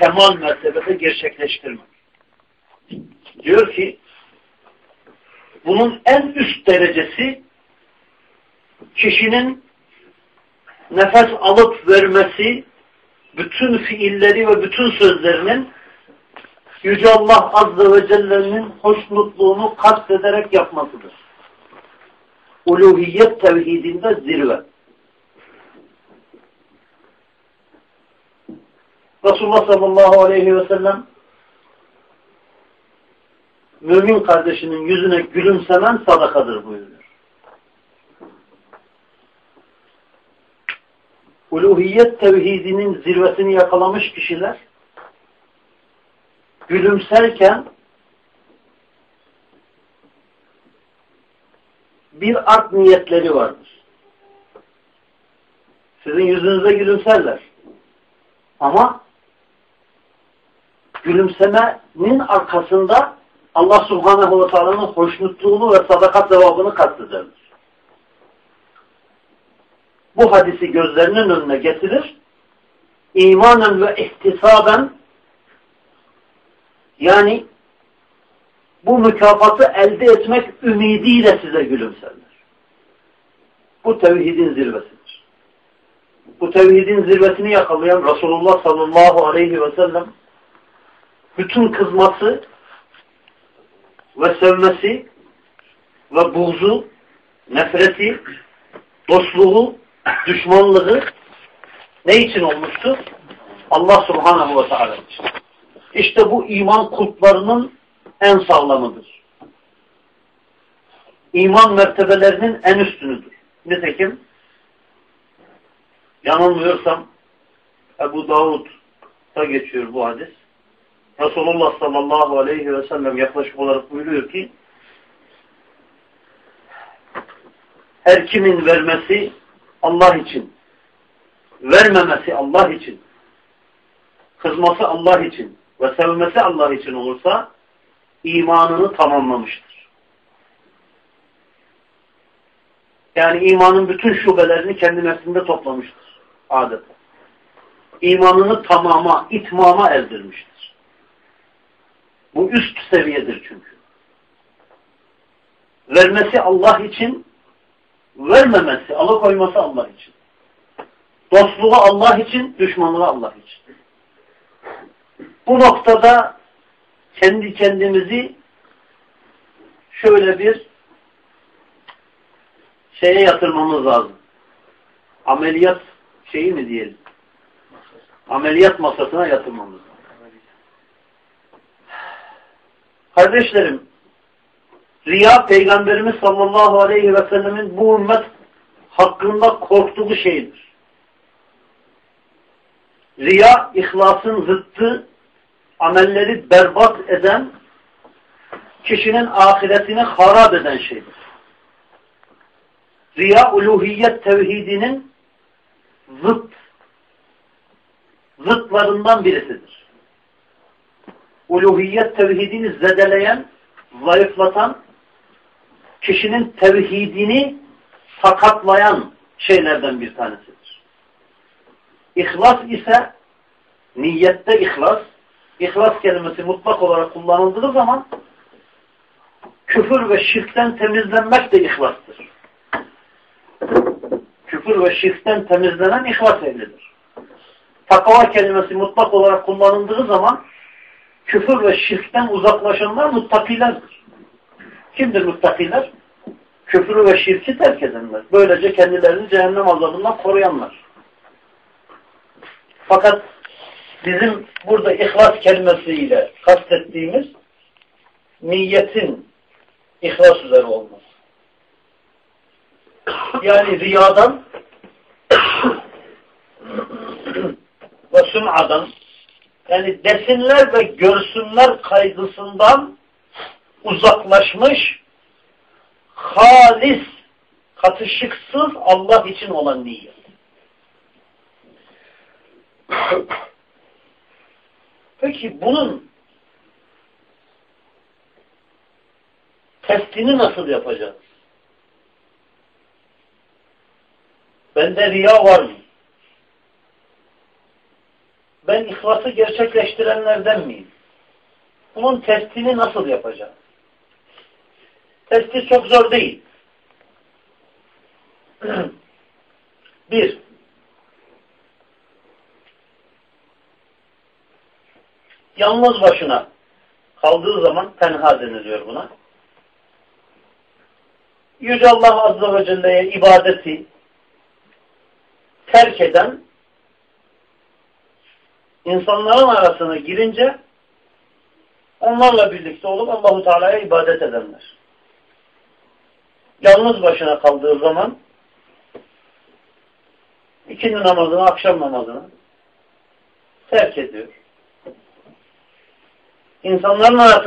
kemal mertebede gerçekleştirmek. Diyor ki bunun en üst derecesi kişinin nefes alıp vermesi, bütün fiilleri ve bütün sözlerinin Yüce Allah Azze ve Celle'nin hoşnutluğunu kastederek yapmasıdır. Uluhiyet tevhidinde zirve. Resulullah sallallahu aleyhi ve sellem mümin kardeşinin yüzüne gülümsemen sadakadır buyuruyor. Uluhiyet tevhidinin zirvesini yakalamış kişiler gülümserken bir art niyetleri vardır. Sizin yüzünüze gülümserler. Ama gülümsemenin arkasında Allah subhanehu ve teala'nın hoşnutluğunu ve sadakat cevabını kastederler. Bu hadisi gözlerinin önüne getirir. İmanen ve ihtisaben yani bu mükafatı elde etmek ümidiyle size gülümserler. Bu tevhidin zirvesidir. Bu tevhidin zirvesini yakalayan Resulullah sallallahu aleyhi ve sellem bütün kızması ve sevmesi ve buğzu, nefreti, dostluğu, düşmanlığı ne için olmuştu? Allah subhanahu ve teala için. İşte bu iman kulplarının en sağlamıdır. İman mertebelerinin en üstünüdür. Nitekim yanılmıyorsam Ebu Davud'da geçiyor bu hadis. Resulullah sallallahu aleyhi ve sellem yaklaşık olarak buyuruyor ki her kimin vermesi Allah için vermemesi Allah için kızması Allah için ve sevmesi Allah için olursa imanını tamamlamıştır. Yani imanın bütün şubelerini kendi nefsinde toplamıştır. Adeta. İmanını tamama, itmama erdirmiştir. Üst seviyedir çünkü. Vermesi Allah için, vermemesi, alıkoyması Allah için. Dostluğu Allah için, düşmanlığı Allah için. Bu noktada kendi kendimizi şöyle bir şeye yatırmamız lazım. Ameliyat şeyi mi diyelim? Ameliyat masasına yatırmamız lazım. Kardeşlerim, Riya Peygamberimiz sallallahu aleyhi ve sellemin bu ümmet hakkında korktuğu şeydir. Riya, ihlasın zıttı, amelleri berbat eden, kişinin ahiretini harap eden şeydir. Riya, uluhiyet tevhidinin zıt, zıtlarından birisidir. Uluhiyet tevhidini zedeleyen, zayıflatan, kişinin tevhidini sakatlayan şeylerden bir tanesidir. İhlas ise niyette ihlas, ihlas kelimesi mutlak olarak kullanıldığı zaman küfür ve şirkten temizlenmek de ihlastır. Küfür ve şirkten temizlenen ihlas ehlidir. Takva kelimesi mutlak olarak kullanıldığı zaman küfür ve şirkten uzaklaşanlar muttakilerdir. Kimdir muttakiler? Küfrü ve şirki terk edenler. Böylece kendilerini cehennem azabından koruyanlar. Fakat bizim burada ihlas kelimesiyle kastettiğimiz niyetin ihlas üzere olması. Yani riyadan ve süm'adan yani desinler ve görsünler kaygısından uzaklaşmış halis katışıksız Allah için olan niyet. Peki bunun testini nasıl yapacağız? Bende riya var mı? Ben ihlası gerçekleştirenlerden miyim? Bunun testini nasıl yapacağım? Testi çok zor değil. Bir, yalnız başına kaldığı zaman tenha deniliyor buna. Yüce Allah Azze ve Celle'ye ibadeti terk eden insanların arasına girince onlarla birlikte olup Allahu Teala'ya ibadet edenler. Yalnız başına kaldığı zaman ikindi namazını, akşam namazını terk ediyor. İnsanların arasına